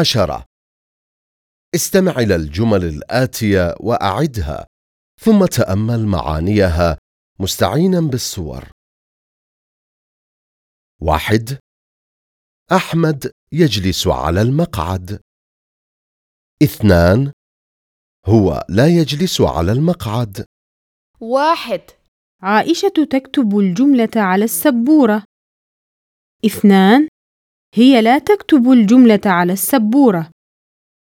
عشرة استمع إلى الجمل الآتية وأعدها ثم تأمل معانيها مستعينا بالصور. واحد. أحمد يجلس على المقعد. اثنان. هو لا يجلس على المقعد. واحد. عائشة تكتب الجملة على السبورة. اثنان. هي لا تكتب الجملة على السبورة.